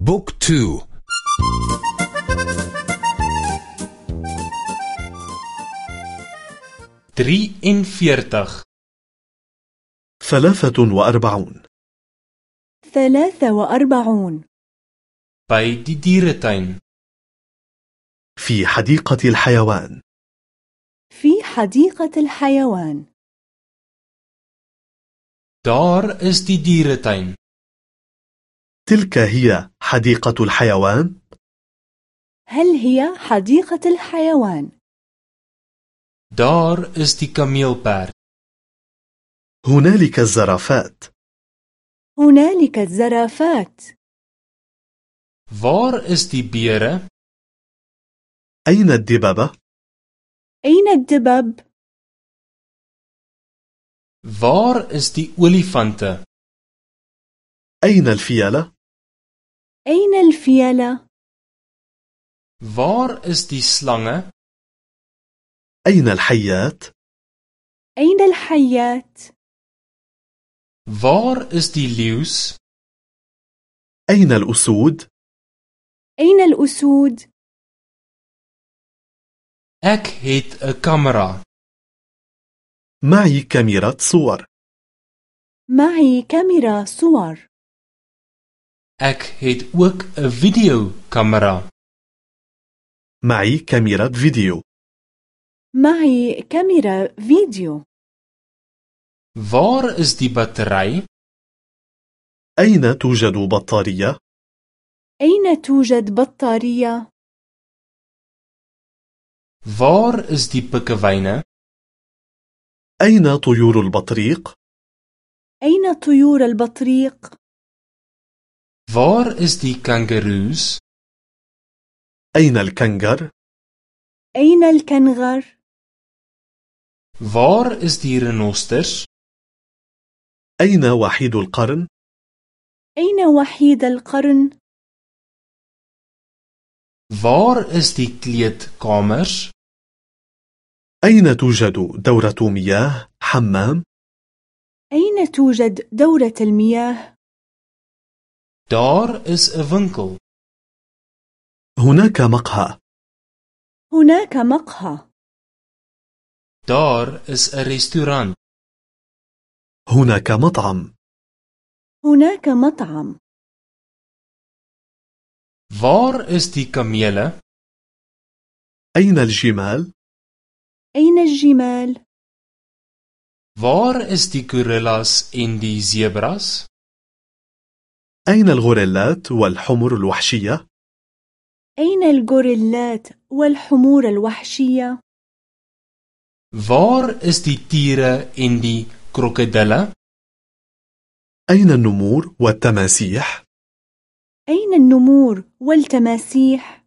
Book two. drie en veertig ثلاثة وأربعون. ثلاثة وأربعون. by die dieretuin في حديقة الحيوان. في حديقة الحيوان. daar is die dieretuin تلك هي حديقة الحيوان هل هي حديقة الحيوان؟ daar is die kameelperd هنالك الزرافات هنالك الزرافات waar is die beere أين الدببة؟ أين الدبب؟ waar is die olifante أين الفيلة؟ أين الفيلة؟ waar is die slange أين الحيات؟ أين الحيات؟ waar is die leeu's أين الأسود؟ أين الأسود؟ ek het 'n kamera معي كاميرا صور معي كاميرا صور ek het ook 'n videokamera معي كاميرا فيديو معي كاميرا فيديو waar is die battery أين توجد بطارية؟ أين توجد بطارية؟ waar is die pikkewyne أين طيور البطريق؟ أين طيور البطريق؟ Waar is die kangaroos أين الكنغر؟ أين الكنغر؟ waar is die renosters أين وحيد القرن؟ أين وحيد القرن؟ waar is die kleedkamers أين توجد دورة مياه حمام؟ أين توجد دورة المياه؟ دار إس أفنكل هناك مقهى. هناك مقهى. Daar is 'n restaurant هناك مطعم. هناك مطعم. Waar is die kamele أين الجمال؟ أين الجمال؟ Waar is die gorillas en die sebras أين الغوريلات والحمر الوحشية؟ أين الغوريلات والحمور الوحشية؟ waar is die tiere en die krokodille أين النمور والتماسيح؟ أين النمور والتماسيح؟